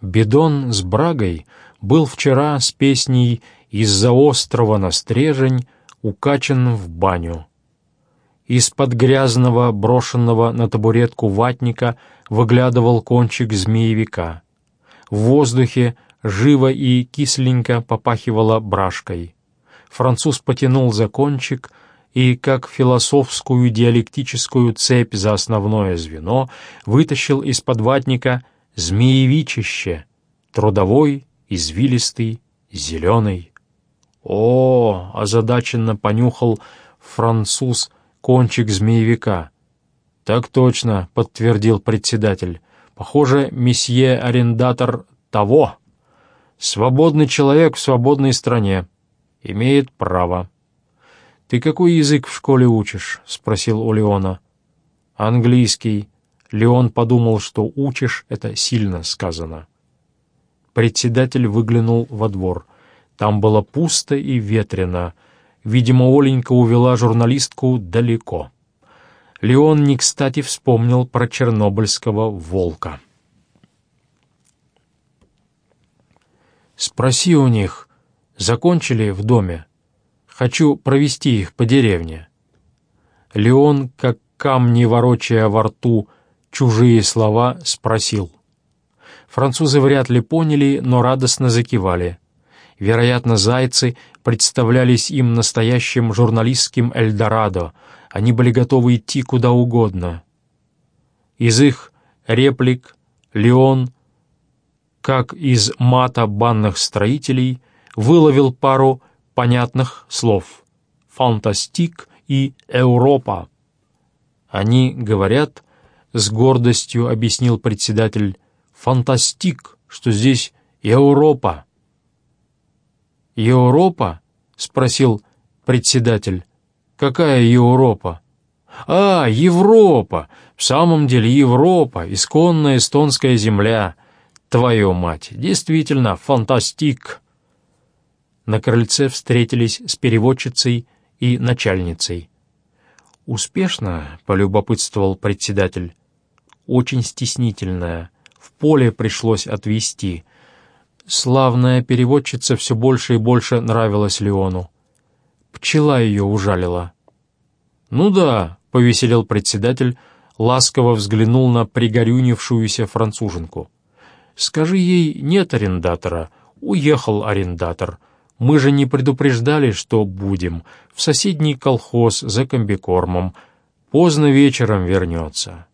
Бидон с брагой был вчера с песней «Из-за острова на стрежень» укачан в баню. Из-под грязного, брошенного на табуретку ватника выглядывал кончик змеевика. В воздухе живо и кисленько попахивало брашкой. Француз потянул за кончик и, как философскую диалектическую цепь за основное звено, вытащил из-под ватника змеевичище, трудовой, извилистый, зеленый. О, озадаченно понюхал француз кончик змеевика. «Так точно», — подтвердил председатель. «Похоже, месье арендатор того. Свободный человек в свободной стране. Имеет право». «Ты какой язык в школе учишь?» — спросил у Леона. «Английский». Леон подумал, что «учишь» — это сильно сказано. Председатель выглянул во двор. Там было пусто и ветрено. Видимо, Оленька увела журналистку далеко. Леон не кстати вспомнил про чернобыльского волка. «Спроси у них, закончили в доме? Хочу провести их по деревне». Леон, как камни ворочая во рту чужие слова, спросил. Французы вряд ли поняли, но радостно закивали. Вероятно, зайцы представлялись им настоящим журналистским Эльдорадо, они были готовы идти куда угодно. Из их реплик Леон, как из мата банных строителей, выловил пару понятных слов «фантастик» и «Европа». Они говорят, с гордостью объяснил председатель, «фантастик, что здесь Европа». «Европа?» — спросил председатель. «Какая Европа?» «А, Европа! В самом деле Европа, исконная эстонская земля. Твою мать, действительно, фантастик!» На крыльце встретились с переводчицей и начальницей. «Успешно?» — полюбопытствовал председатель. «Очень стеснительная. В поле пришлось отвезти. Славная переводчица все больше и больше нравилась Леону. Пчела ее ужалила. «Ну да», — повеселел председатель, ласково взглянул на пригорюнившуюся француженку. «Скажи ей, нет арендатора. Уехал арендатор. Мы же не предупреждали, что будем. В соседний колхоз за комбикормом. Поздно вечером вернется».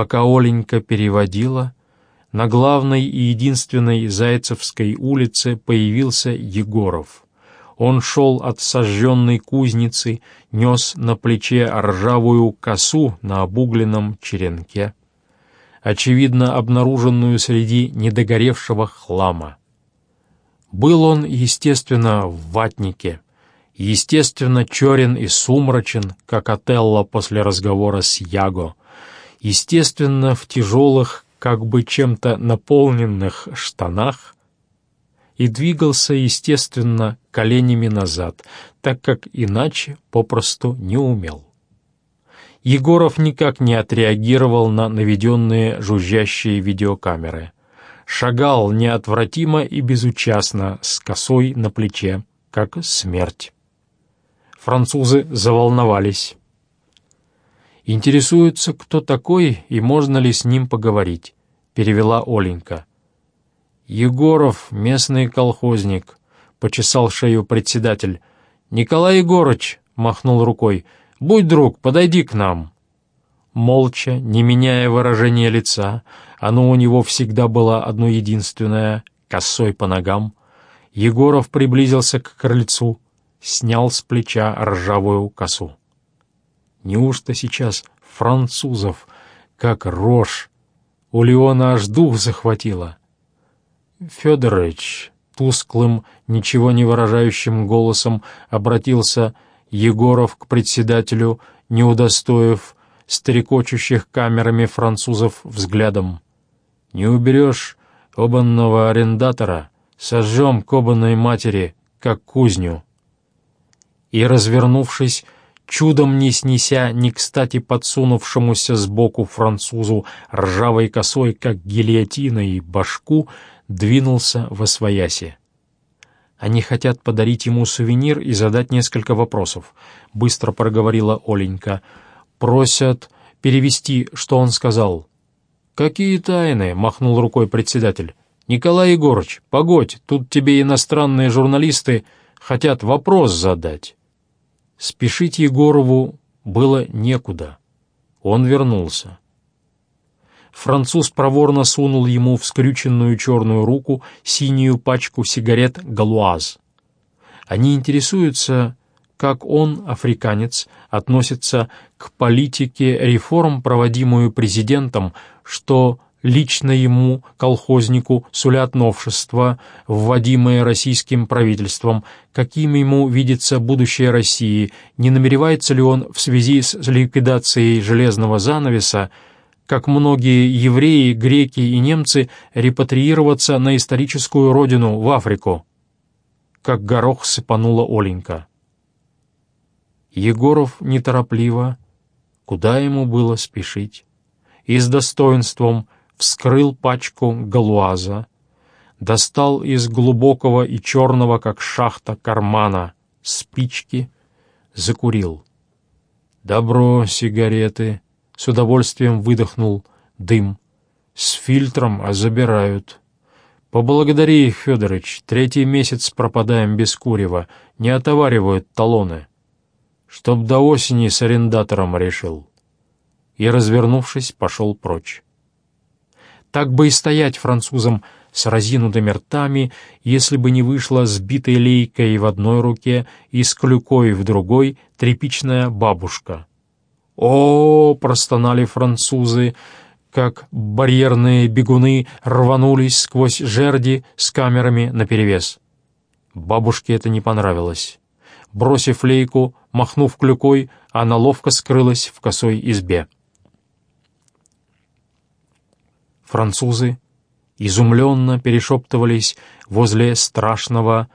Пока Оленька переводила, на главной и единственной Зайцевской улице появился Егоров. Он шел от сожженной кузницы, нес на плече ржавую косу на обугленном черенке, очевидно обнаруженную среди недогоревшего хлама. Был он, естественно, в ватнике, естественно, черен и сумрачен, как Отелло после разговора с Яго, естественно, в тяжелых как бы чем-то наполненных штанах и двигался, естественно, коленями назад, так как иначе попросту не умел. Егоров никак не отреагировал на наведенные жужжащие видеокамеры. Шагал неотвратимо и безучастно, с косой на плече, как смерть. Французы заволновались. «Интересуется, кто такой и можно ли с ним поговорить», — перевела Оленька. «Егоров, местный колхозник», — почесал шею председатель. «Николай Егорыч», — махнул рукой, — «будь друг, подойди к нам». Молча, не меняя выражения лица, оно у него всегда было одно единственное, косой по ногам, Егоров приблизился к крыльцу, снял с плеча ржавую косу. Неужто сейчас французов, как рожь? У Леона аж дух захватило. Федорович, тусклым, ничего не выражающим голосом обратился Егоров к председателю, не удостоив стрекочущих камерами французов взглядом. «Не уберешь обанного арендатора, сожжем к обанной матери, как кузню». И, развернувшись, чудом не снеся не кстати подсунувшемуся сбоку французу ржавой косой, как гильотина и башку, двинулся во свояси. Они хотят подарить ему сувенир и задать несколько вопросов, — быстро проговорила Оленька. Просят перевести, что он сказал. «Какие тайны?» — махнул рукой председатель. «Николай Егорыч, погодь, тут тебе иностранные журналисты хотят вопрос задать». Спешить Егорову было некуда. Он вернулся. Француз проворно сунул ему в скрюченную черную руку синюю пачку сигарет «Галуаз». Они интересуются, как он, африканец, относится к политике реформ, проводимую президентом, что лично ему, колхознику, сулят новшества, вводимые российским правительством, каким ему видится будущее России, не намеревается ли он в связи с ликвидацией железного занавеса как многие евреи, греки и немцы, репатриироваться на историческую родину, в Африку. Как горох сыпанула Оленька. Егоров неторопливо, куда ему было спешить, и с достоинством вскрыл пачку галуаза, достал из глубокого и черного, как шахта, кармана спички, закурил. «Добро, сигареты», с удовольствием выдохнул дым. С фильтром, а забирают. Поблагодари Федорович, третий месяц пропадаем без курева, не отоваривают талоны. Чтоб до осени с арендатором решил. И, развернувшись, пошел прочь. Так бы и стоять французам с разинутыми ртами, если бы не вышла сбитой лейкой в одной руке и с клюкой в другой тряпичная бабушка — о, простонали французы, как барьерные бегуны рванулись сквозь жерди с камерами наперевес. Бабушке это не понравилось. Бросив лейку, махнув клюкой, она ловко скрылась в косой избе. Французы изумленно перешептывались возле страшного,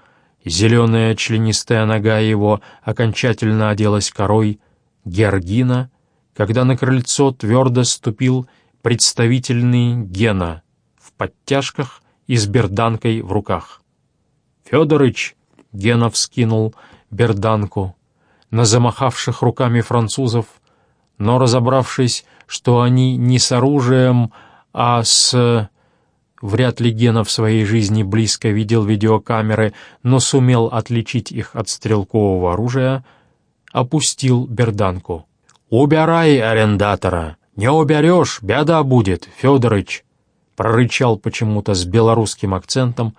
зеленая членистая нога его окончательно оделась корой, Георгина когда на крыльцо твердо ступил представительный Гена в подтяжках и с берданкой в руках. «Федорыч!» — Гена вскинул берданку на замахавших руками французов, но, разобравшись, что они не с оружием, а с... Вряд ли Гена в своей жизни близко видел видеокамеры, но сумел отличить их от стрелкового оружия, опустил берданку. «Убирай арендатора! Не уберешь, беда будет, Федорыч!» прорычал почему-то с белорусским акцентом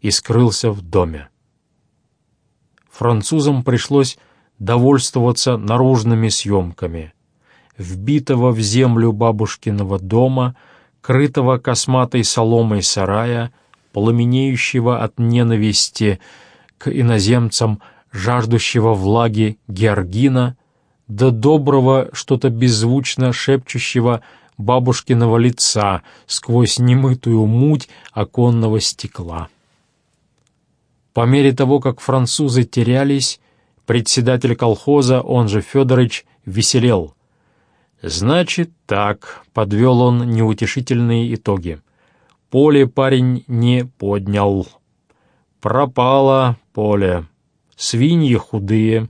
и скрылся в доме. Французам пришлось довольствоваться наружными съемками. Вбитого в землю бабушкиного дома, крытого косматой соломой сарая, пламенеющего от ненависти к иноземцам, жаждущего влаги Георгина — до доброго, что-то беззвучно шепчущего бабушкиного лица сквозь немытую муть оконного стекла. По мере того, как французы терялись, председатель колхоза, он же Федорович, веселел. «Значит так», — подвел он неутешительные итоги. «Поле парень не поднял. Пропало поле. Свиньи худые,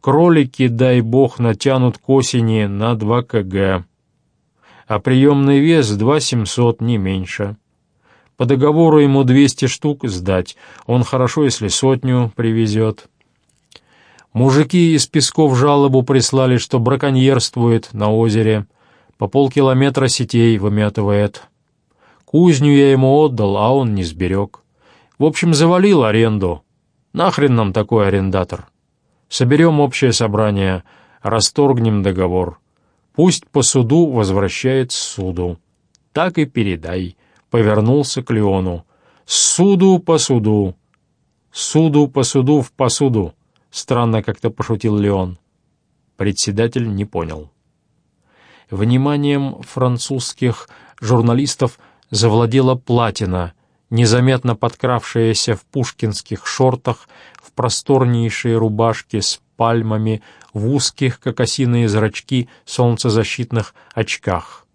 Кролики, дай бог, натянут к осени на 2 кг, а приемный вес 2700, не меньше. По договору ему 200 штук сдать, он хорошо, если сотню привезет. Мужики из Песков жалобу прислали, что браконьерствует на озере, по полкилометра сетей вымятывает. Кузню я ему отдал, а он не сберег. В общем, завалил аренду. Нахрен нам такой арендатор? Соберем общее собрание, расторгнем договор. Пусть по суду возвращает суду. Так и передай. Повернулся к Леону. Суду по суду. Суду по суду в посуду. Странно как-то пошутил Леон. Председатель не понял. Вниманием французских журналистов завладела платина, незаметно подкравшаяся в пушкинских шортах, в просторнейшей рубашке с пальмами в узких, как осиные зрачки, солнцезащитных очках.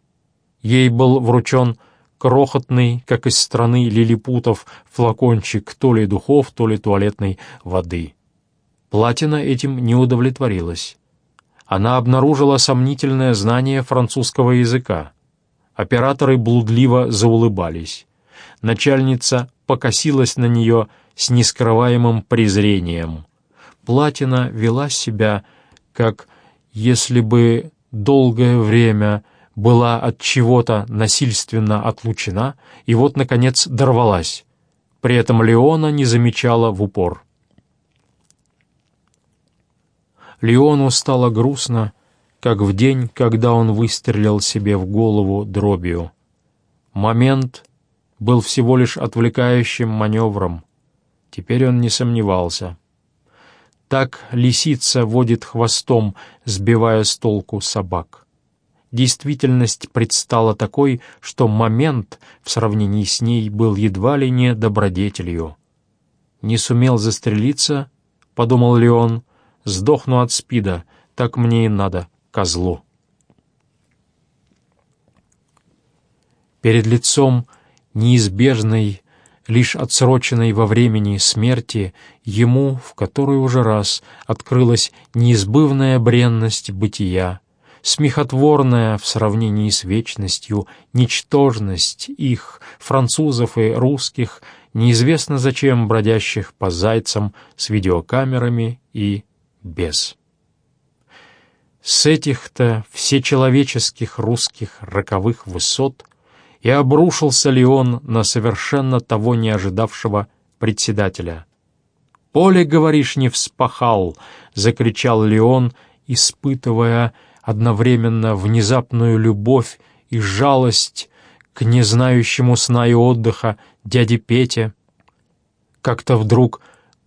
Ей был вручен крохотный, как из страны лилипутов, флакончик то ли духов, то ли туалетной воды. Платина этим не удовлетворилась. Она обнаружила сомнительное знание французского языка. Операторы блудливо заулыбались. Начальница покосилась на нее с нескрываемым презрением. Платина вела себя, как если бы долгое время была от чего-то насильственно отлучена и вот, наконец, дорвалась. При этом Леона не замечала в упор. Леону стало грустно, как в день, когда он выстрелил себе в голову дробью. Момент был всего лишь отвлекающим маневром. Теперь он не сомневался. Так лисица водит хвостом, сбивая с толку собак. Действительность предстала такой, что момент в сравнении с ней был едва ли не добродетелью. «Не сумел застрелиться», — подумал Леон, — «сдохну от спида, так мне и надо, козлу». Перед лицом неизбежной, лишь отсроченной во времени смерти, ему, в который уже раз открылась неизбывная бренность бытия, смехотворная в сравнении с вечностью ничтожность их, французов и русских, неизвестно зачем бродящих по зайцам с видеокамерами и без. С этих-то всечеловеческих русских роковых высот — и обрушился ли он на совершенно того не ожидавшего председателя. «Поле, говоришь, не вспахал!» — закричал Леон, испытывая одновременно внезапную любовь и жалость к незнающему сна и отдыха дяде Пете. Как-то вдруг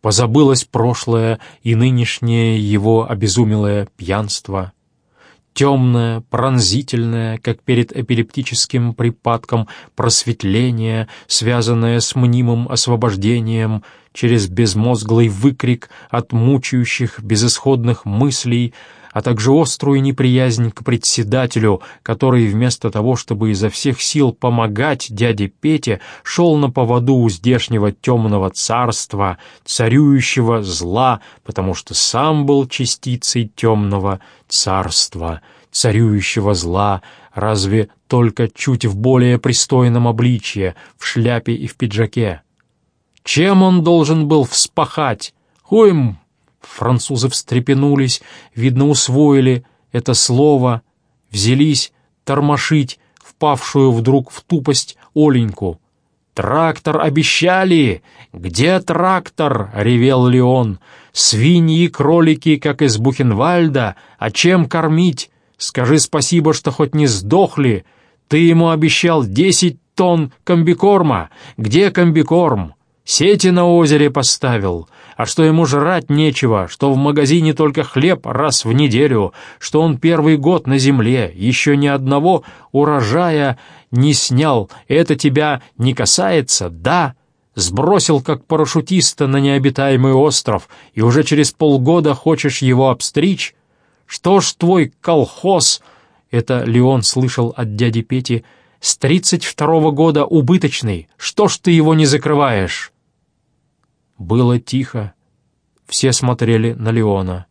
позабылось прошлое и нынешнее его обезумелое пьянство — темное, пронзительное, как перед эпилептическим припадком, просветление, связанное с мнимым освобождением, через безмозглый выкрик от мучающих безысходных мыслей — а также острую неприязнь к председателю, который вместо того, чтобы изо всех сил помогать дяде Пете, шел на поводу у здешнего темного царства, царюющего зла, потому что сам был частицей темного царства, царюющего зла, разве только чуть в более пристойном обличье, в шляпе и в пиджаке. Чем он должен был вспахать? Хуем Французы встрепенулись, видно, усвоили это слово, взялись тормошить впавшую вдруг в тупость Оленьку. «Трактор обещали! Где трактор?» — ревел Леон. «Свиньи и кролики, как из Бухенвальда, а чем кормить? Скажи спасибо, что хоть не сдохли. Ты ему обещал десять тонн комбикорма. Где комбикорм? Сети на озере поставил а что ему жрать нечего, что в магазине только хлеб раз в неделю, что он первый год на земле, еще ни одного урожая не снял, это тебя не касается, да?» Сбросил как парашютиста на необитаемый остров, и уже через полгода хочешь его обстричь? Что ж твой колхоз, это Леон слышал от дяди Пети, с тридцать второго года убыточный, что ж ты его не закрываешь?» Было тихо. Все смотрели на Леона.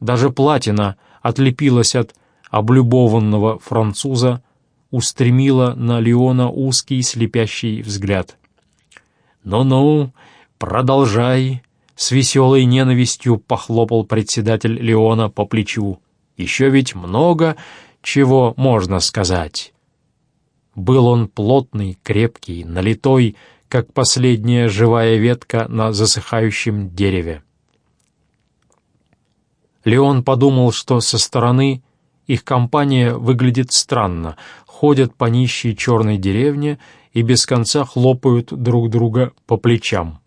Даже Платина отлепилась от облюбованного француза, устремила на Леона узкий слепящий взгляд. «Ну-ну, продолжай!» — с веселой ненавистью похлопал председатель Леона по плечу. «Еще ведь много чего можно сказать». Был он плотный, крепкий, налитой, как последняя живая ветка на засыхающем дереве. Леон подумал, что со стороны их компания выглядит странно, ходят по нищей черной деревне и без конца хлопают друг друга по плечам.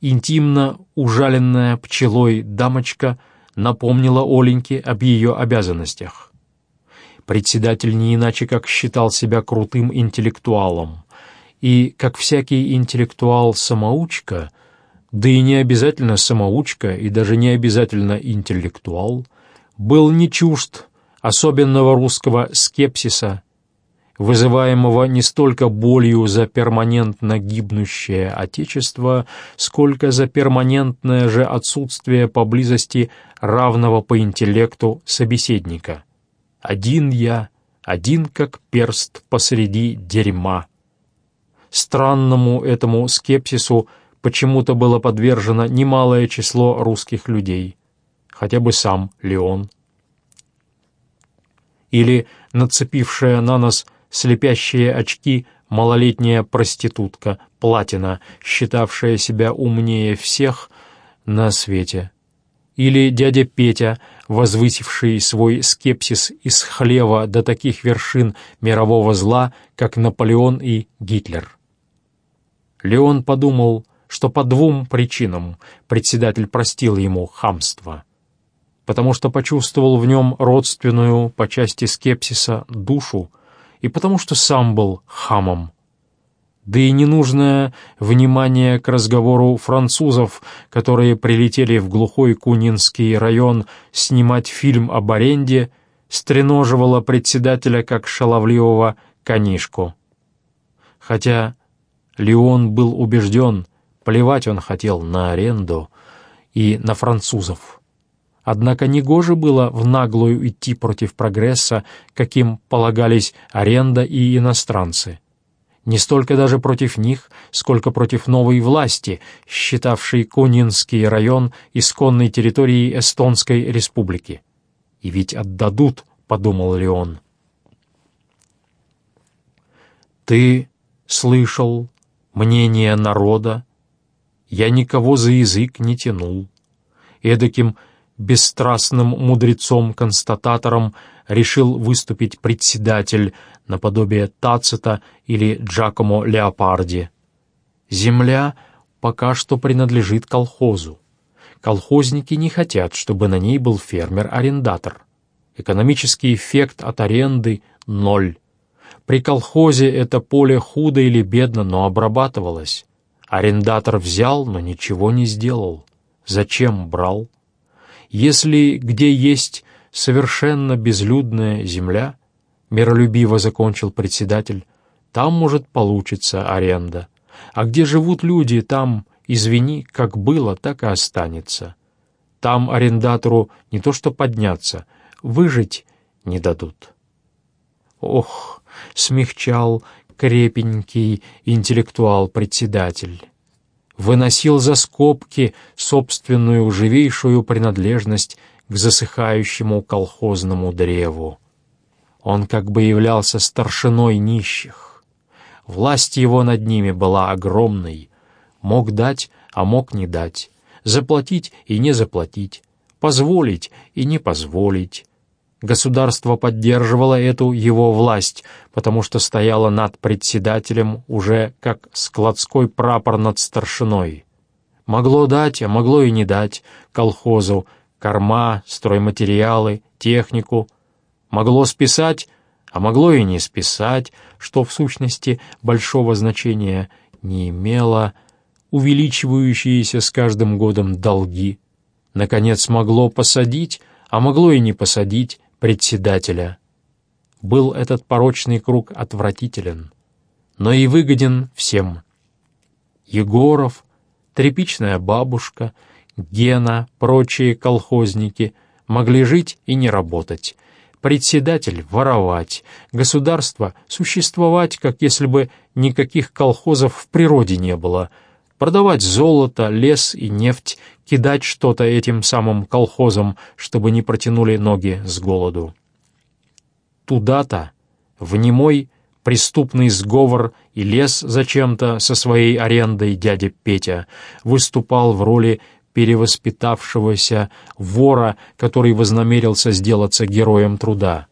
Интимно ужаленная пчелой дамочка напомнила Оленьке об ее обязанностях. Председатель не иначе как считал себя крутым интеллектуалом и, как всякий интеллектуал-самоучка, да и не обязательно самоучка и даже не обязательно интеллектуал, был не чужд особенного русского скепсиса, вызываемого не столько болью за перманентно гибнущее Отечество, сколько за перманентное же отсутствие поблизости равного по интеллекту собеседника. Один я, один как перст посреди дерьма. Странному этому скепсису почему-то было подвержено немалое число русских людей, хотя бы сам Леон. Или нацепившая на нос слепящие очки малолетняя проститутка, Платина, считавшая себя умнее всех на свете. Или дядя Петя, возвысивший свой скепсис из хлева до таких вершин мирового зла, как Наполеон и Гитлер. Леон подумал, что по двум причинам председатель простил ему хамство. Потому что почувствовал в нем родственную по части скепсиса душу, и потому что сам был хамом. Да и ненужное внимание к разговору французов, которые прилетели в глухой Кунинский район снимать фильм об аренде, стреноживало председателя как шаловливого конишку. Хотя Леон был убежден, плевать он хотел на аренду и на французов. Однако негоже было в наглую идти против прогресса, каким полагались аренда и иностранцы. Не столько даже против них, сколько против новой власти, считавшей Кунинский район исконной территорией Эстонской республики. «И ведь отдадут», — подумал Леон. «Ты слышал мнение народа? Я никого за язык не тянул. Эдаким бесстрастным мудрецом-констататором решил выступить председатель наподобие Тацита или Джакомо Леопарди. Земля пока что принадлежит колхозу. Колхозники не хотят, чтобы на ней был фермер-арендатор. Экономический эффект от аренды — ноль. При колхозе это поле худо или бедно, но обрабатывалось. Арендатор взял, но ничего не сделал. Зачем брал? Если где есть совершенно безлюдная земля, миролюбиво закончил председатель, там, может, получится аренда. А где живут люди, там, извини, как было, так и останется. Там арендатору не то что подняться, выжить не дадут. Ох, смягчал крепенький интеллектуал-председатель выносил за скобки собственную живейшую принадлежность к засыхающему колхозному древу. Он как бы являлся старшиной нищих. Власть его над ними была огромной. Мог дать, а мог не дать, заплатить и не заплатить, позволить и не позволить, Государство поддерживало эту его власть, потому что стояло над председателем уже как складской прапор над старшиной. Могло дать, а могло и не дать колхозу корма, стройматериалы, технику. Могло списать, а могло и не списать, что в сущности большого значения не имело, увеличивающиеся с каждым годом долги. Наконец, могло посадить, а могло и не посадить, председателя. Был этот порочный круг отвратителен, но и выгоден всем. Егоров, тряпичная бабушка, Гена, прочие колхозники могли жить и не работать, председатель воровать, государство существовать, как если бы никаких колхозов в природе не было, продавать золото, лес и нефть, кидать что-то этим самым колхозам, чтобы не протянули ноги с голоду. Туда-то, в немой преступный сговор и лес зачем-то со своей арендой дядя Петя выступал в роли перевоспитавшегося вора, который вознамерился сделаться героем труда.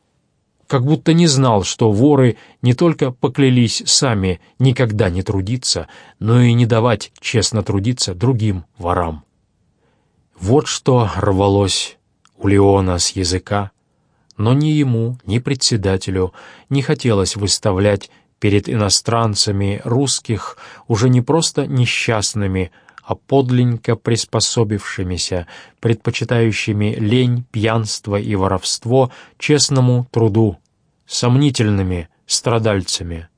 Как будто не знал, что воры не только поклялись сами никогда не трудиться, но и не давать честно трудиться другим ворам. Вот что рвалось у Леона с языка, но ни ему, ни председателю не хотелось выставлять перед иностранцами русских уже не просто несчастными, а подленько приспособившимися, предпочитающими лень, пьянство и воровство честному труду, сомнительными страдальцами.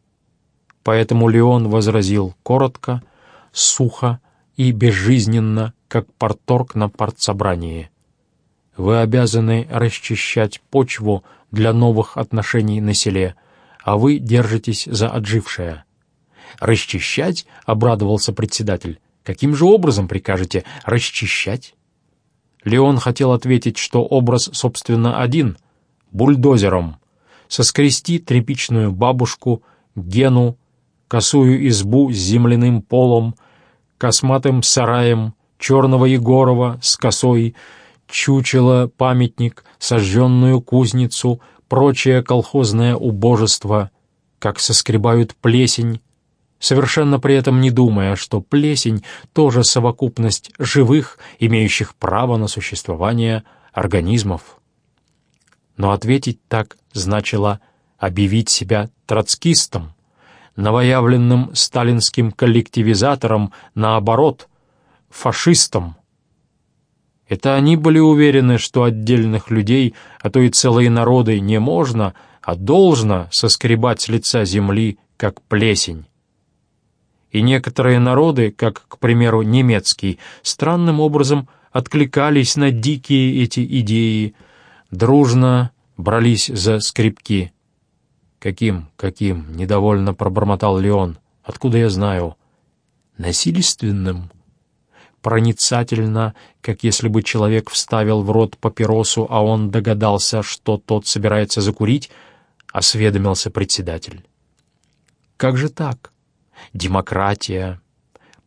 Поэтому Леон возразил коротко, сухо и безжизненно, как порторг на партсобрании. Вы обязаны расчищать почву для новых отношений на селе, а вы держитесь за отжившее. «Расчищать?» — обрадовался председатель. «Каким же образом прикажете расчищать?» Леон хотел ответить, что образ, собственно, один — бульдозером. Соскрести тряпичную бабушку, Гену, косую избу с земляным полом, косматым сараем, черного Егорова с косой, чучело, памятник, сожженную кузницу, прочее колхозное убожество, как соскребают плесень, совершенно при этом не думая, что плесень — тоже совокупность живых, имеющих право на существование организмов. Но ответить так значило объявить себя троцкистом, новоявленным сталинским коллективизатором, наоборот, фашистом. Это они были уверены, что отдельных людей, а то и целые народы не можно, а должно соскребать с лица земли, как плесень и некоторые народы, как, к примеру, немецкий, странным образом откликались на дикие эти идеи, дружно брались за скрипки. «Каким, каким?» — недовольно пробормотал Леон. «Откуда я знаю?» «Насильственным?» Проницательно, как если бы человек вставил в рот папиросу, а он догадался, что тот собирается закурить, осведомился председатель. «Как же так?» Демократия,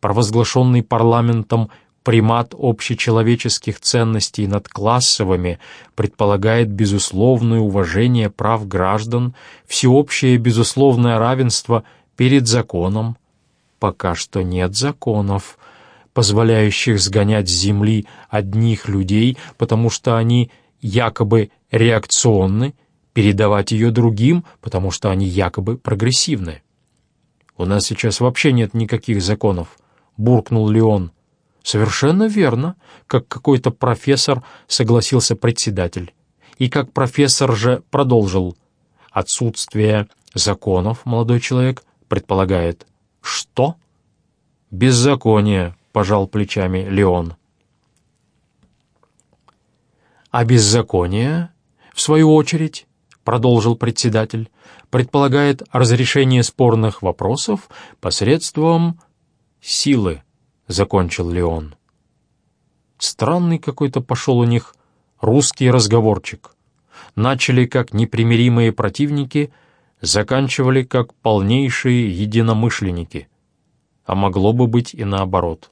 провозглашенный парламентом примат общечеловеческих ценностей над классовыми предполагает безусловное уважение прав граждан, всеобщее безусловное равенство перед законом. Пока что нет законов, позволяющих сгонять с земли одних людей, потому что они якобы реакционны, передавать ее другим, потому что они якобы прогрессивны. «У нас сейчас вообще нет никаких законов», — буркнул Леон. «Совершенно верно», — как какой-то профессор согласился председатель. И как профессор же продолжил. «Отсутствие законов, молодой человек, предполагает...» «Что?» «Беззаконие», — пожал плечами Леон. «А беззаконие, в свою очередь, — продолжил председатель, — предполагает разрешение спорных вопросов посредством силы, — закончил Леон. Странный какой-то пошел у них русский разговорчик. Начали как непримиримые противники, заканчивали как полнейшие единомышленники. А могло бы быть и наоборот.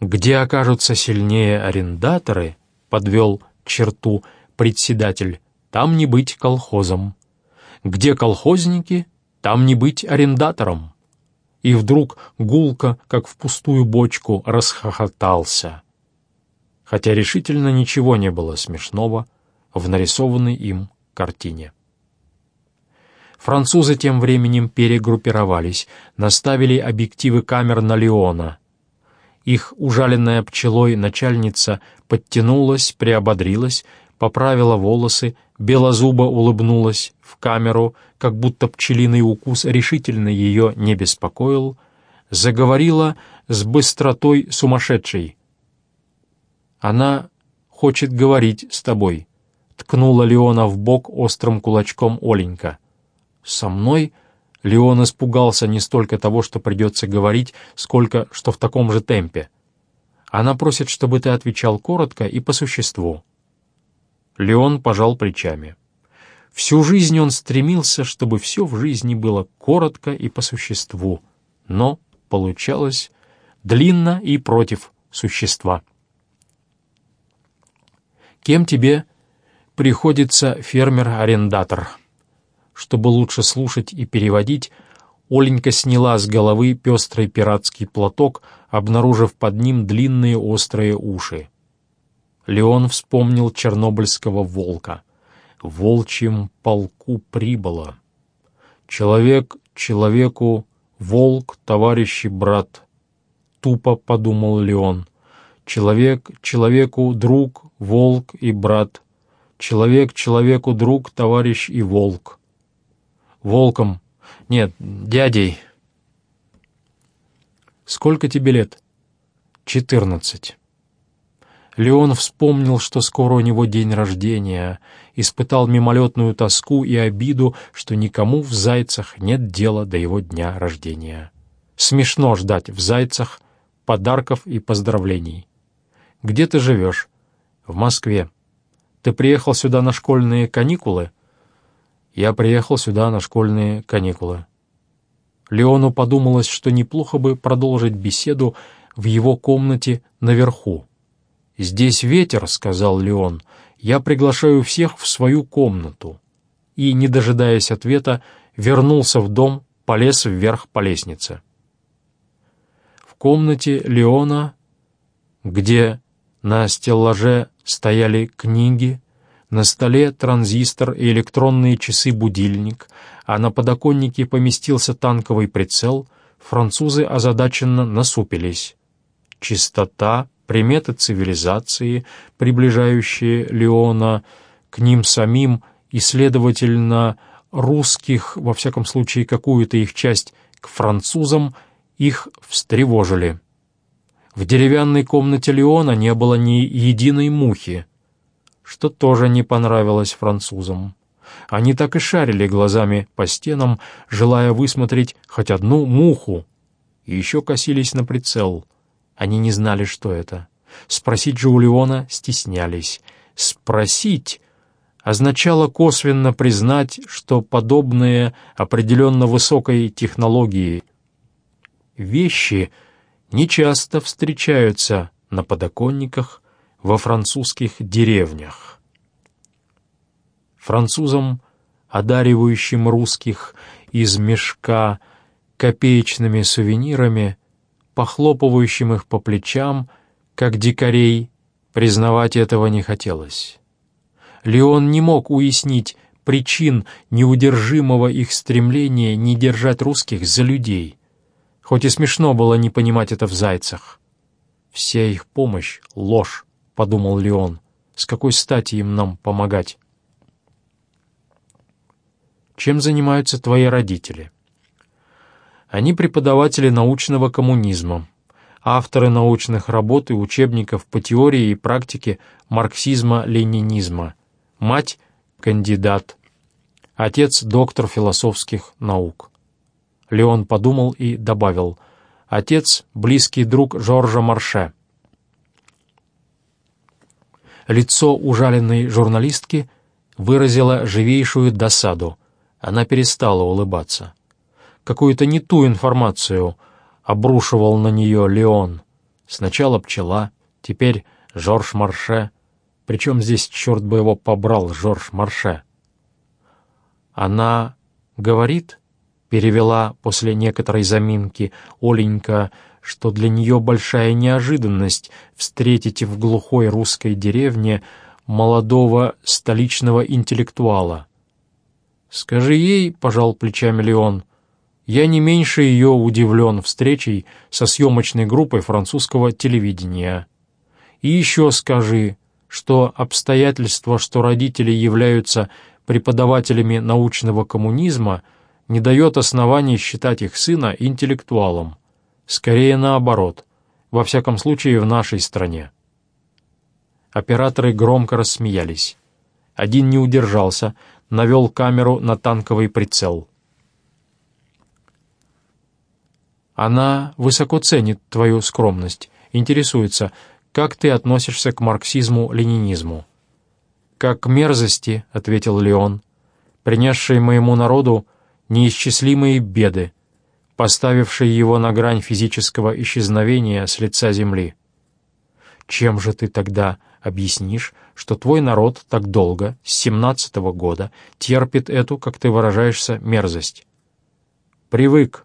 Где окажутся сильнее арендаторы, — подвел черту председатель, там не быть колхозом. Где колхозники, там не быть арендатором. И вдруг гулко, как в пустую бочку, расхохотался. Хотя решительно ничего не было смешного в нарисованной им картине. Французы тем временем перегруппировались, наставили объективы камер на Леона. Их ужаленная пчелой начальница подтянулась, приободрилась, поправила волосы, белозубо улыбнулась в камеру, как будто пчелиный укус решительно ее не беспокоил, заговорила с быстротой сумасшедшей. «Она хочет говорить с тобой», — ткнула Леона в бок острым кулачком Оленька. «Со мной?» Леон испугался не столько того, что придется говорить, сколько, что в таком же темпе. Она просит, чтобы ты отвечал коротко и по существу. Леон пожал плечами. Всю жизнь он стремился, чтобы все в жизни было коротко и по существу, но получалось длинно и против существа. Кем тебе приходится фермер-арендатор? Чтобы лучше слушать и переводить, Оленька сняла с головы пестрый пиратский платок, обнаружив под ним длинные острые уши. Леон вспомнил чернобыльского волка. Волчьем полку прибыло. Человек человеку, волк, товарищ и брат. — тупо подумал Леон. «Человек человеку друг, волк и брат. Человек человеку друг, товарищ и волк. Волком. Нет, дядей. Сколько тебе лет? Четырнадцать. Леон вспомнил, что скоро у него день рождения, испытал мимолетную тоску и обиду, что никому в Зайцах нет дела до его дня рождения. Смешно ждать в Зайцах подарков и поздравлений. «Где ты живешь?» «В Москве». «Ты приехал сюда на школьные каникулы?» «Я приехал сюда на школьные каникулы». Леону подумалось, что неплохо бы продолжить беседу в его комнате наверху. «Здесь ветер», — сказал Леон, — «я приглашаю всех в свою комнату». И, не дожидаясь ответа, вернулся в дом, полез вверх по лестнице. В комнате Леона, где на стеллаже стояли книги, на столе транзистор и электронные часы-будильник, а на подоконнике поместился танковый прицел, французы озадаченно насупились. Чистота, приметы цивилизации, приближающие Леона к ним самим и, следовательно, русских, во всяком случае какую-то их часть, к французам, их встревожили. В деревянной комнате Леона не было ни единой мухи, что тоже не понравилось французам. Они так и шарили глазами по стенам, желая высмотреть хоть одну муху, и еще косились на прицел. Они не знали, что это. Спросить же у Леона стеснялись. Спросить означало косвенно признать, что подобные определенно высокой технологии вещи нечасто встречаются на подоконниках во французских деревнях. Французам, одаривающим русских из мешка копеечными сувенирами, похлопывающим их по плечам, как дикарей, признавать этого не хотелось. Леон не мог уяснить причин неудержимого их стремления не держать русских за людей, хоть и смешно было не понимать это в зайцах. Вся их помощь — ложь, — подумал Леон. «С какой стати им нам помогать?» «Чем занимаются твои родители?» «Они преподаватели научного коммунизма, авторы научных работ и учебников по теории и практике марксизма-ленинизма. Мать — кандидат. Отец — доктор философских наук». Леон подумал и добавил. «Отец — близкий друг Жоржа Марше». Лицо ужаленной журналистки выразило живейшую досаду. Она перестала улыбаться. Какую-то не ту информацию обрушивал на нее Леон. Сначала пчела, теперь Жорж Марше. Причем здесь, черт бы его побрал, Жорж Марше? Она говорит, перевела после некоторой заминки Оленька, что для нее большая неожиданность встретить в глухой русской деревне молодого столичного интеллектуала. «Скажи ей», — пожал плечами Леон, — «я не меньше ее удивлен встречей со съемочной группой французского телевидения. И еще скажи, что обстоятельства, что родители являются преподавателями научного коммунизма, не дает оснований считать их сына интеллектуалом. Скорее наоборот, во всяком случае в нашей стране. Операторы громко рассмеялись. Один не удержался, навел камеру на танковый прицел. Она высоко ценит твою скромность, интересуется, как ты относишься к марксизму-ленинизму. «Как мерзости», — ответил Леон, — «принесшей моему народу неисчислимые беды, поставивший его на грань физического исчезновения с лица земли. Чем же ты тогда объяснишь, что твой народ так долго, с семнадцатого года, терпит эту, как ты выражаешься, мерзость? Привык.